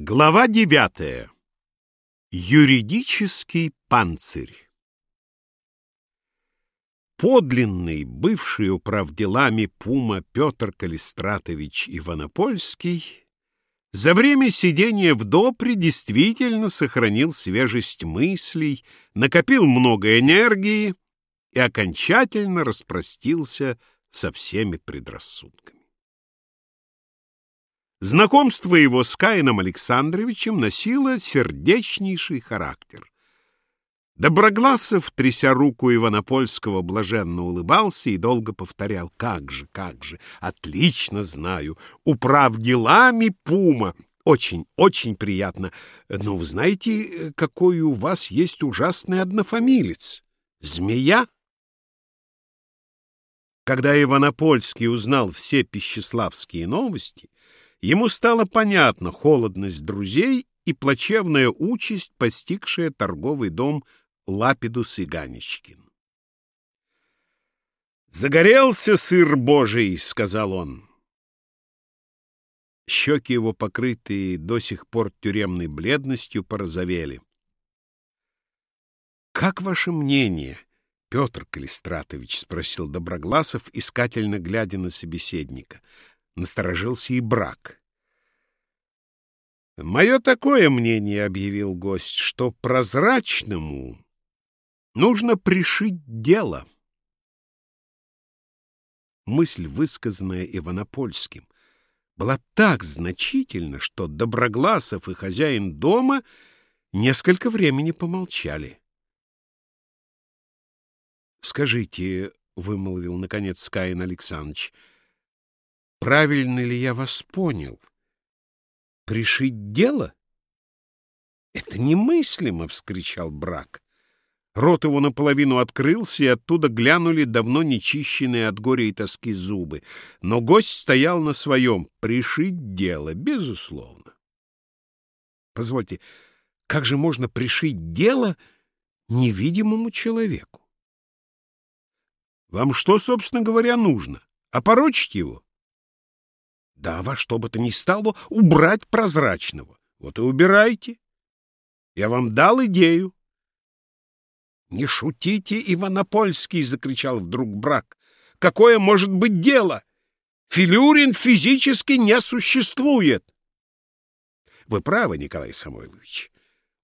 Глава девятая. Юридический панцирь. Подлинный, бывший управделами Пума Петр Калистратович Иванопольский за время сидения в допре действительно сохранил свежесть мыслей, накопил много энергии и окончательно распростился со всеми предрассудками. Знакомство его с Каином Александровичем носило сердечнейший характер. Доброгласов, тряся руку Иванопольского, блаженно улыбался и долго повторял «Как же, как же, отлично знаю, управ делами Пума, очень, очень приятно. Но вы знаете, какой у вас есть ужасный однофамилец? Змея?» Когда Иванопольский узнал все пищеславские новости, ему стало понятна холодность друзей и плачевная участь, постигшая торговый дом Лапидус и Ганечкин. «Загорелся сыр божий», — сказал он. Щеки его, покрытые до сих пор тюремной бледностью, порозовели. «Как ваше мнение, Петр Калистратович?» — спросил Доброгласов, искательно глядя на собеседника — насторожился и брак. «Мое такое мнение, — объявил гость, — что прозрачному нужно пришить дело». Мысль, высказанная Иванопольским, была так значительна, что Доброгласов и хозяин дома несколько времени помолчали. «Скажите, — вымолвил, наконец, Каин Александрович, — Правильно ли я вас понял? Пришить дело? Это немыслимо, — вскричал брак. Рот его наполовину открылся, и оттуда глянули давно нечищенные от горя и тоски зубы. Но гость стоял на своем. Пришить дело, безусловно. Позвольте, как же можно пришить дело невидимому человеку? Вам что, собственно говоря, нужно? Опорочить его? Да, во что бы то ни стало, убрать прозрачного. Вот и убирайте. Я вам дал идею. — Не шутите, Иванопольский! — закричал вдруг брак. — Какое может быть дело? Филюрин физически не существует. — Вы правы, Николай Самойлович.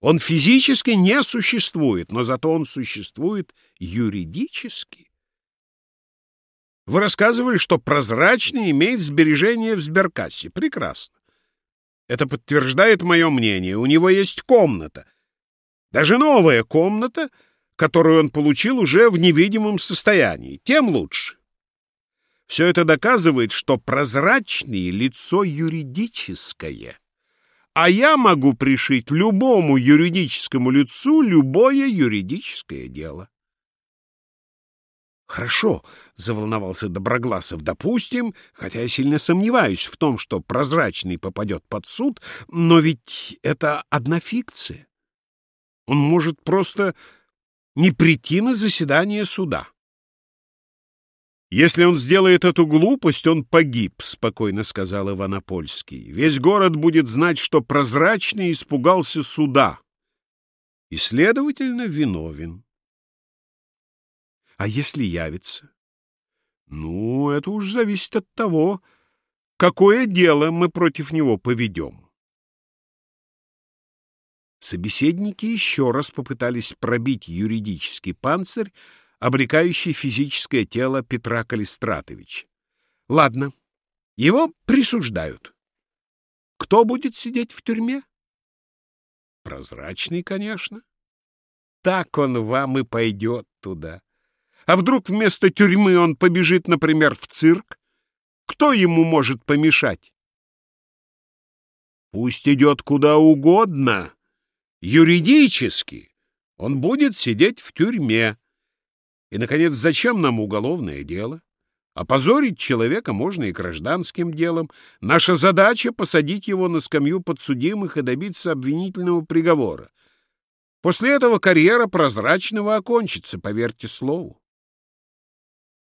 Он физически не существует, но зато он существует юридически. Вы рассказывали, что прозрачный имеет сбережения в сберкассе. Прекрасно. Это подтверждает мое мнение. У него есть комната. Даже новая комната, которую он получил уже в невидимом состоянии. Тем лучше. Все это доказывает, что прозрачное лицо юридическое. А я могу пришить любому юридическому лицу любое юридическое дело. Хорошо, — заволновался Доброгласов, — допустим, хотя я сильно сомневаюсь в том, что прозрачный попадет под суд, но ведь это одна фикция. Он может просто не прийти на заседание суда. «Если он сделает эту глупость, он погиб», — спокойно сказал Иванопольский. «Весь город будет знать, что прозрачный испугался суда и, следовательно, виновен». А если явится? Ну, это уж зависит от того, какое дело мы против него поведем. Собеседники еще раз попытались пробить юридический панцирь, обрекающий физическое тело Петра Калистратовича. Ладно, его присуждают. Кто будет сидеть в тюрьме? Прозрачный, конечно. Так он вам и пойдет туда. А вдруг вместо тюрьмы он побежит, например, в цирк? Кто ему может помешать? Пусть идет куда угодно. Юридически он будет сидеть в тюрьме. И, наконец, зачем нам уголовное дело? Опозорить человека можно и гражданским делом. Наша задача — посадить его на скамью подсудимых и добиться обвинительного приговора. После этого карьера прозрачного окончится, поверьте слову.